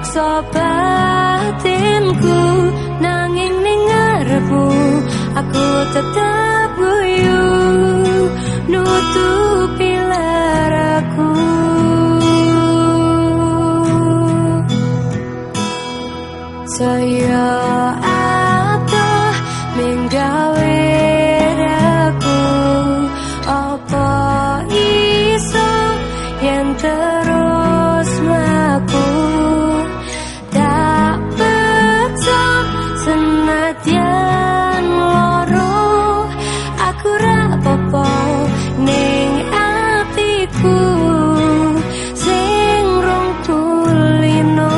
nyiksa batinku nanging ningarepu aku tetap guyu nutup kadyan lorong aku ra popo ning atiku sing rong tulino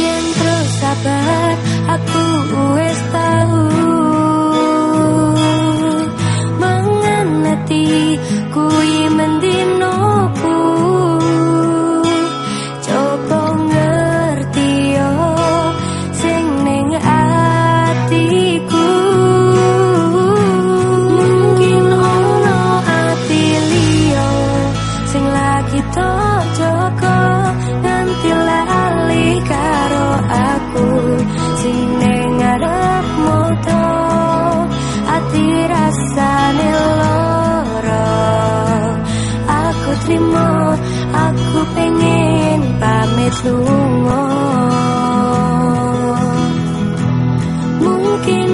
yang terus sabar aku wis tahu mengenati kuwi trimo aku pengen pamit lunga mungkin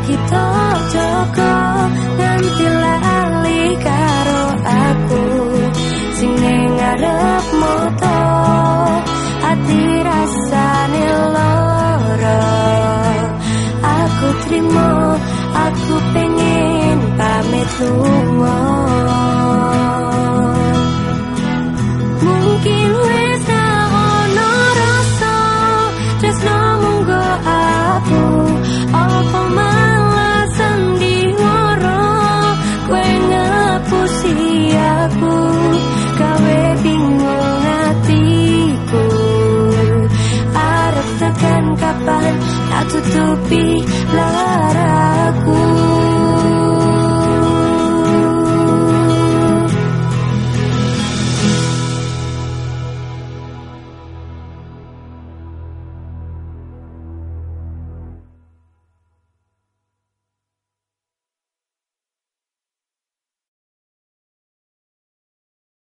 kita joko nanti lali karo aku sing ngarep moto ati rasane loro aku trimo aku pengen pamit tunggu mungkin be love.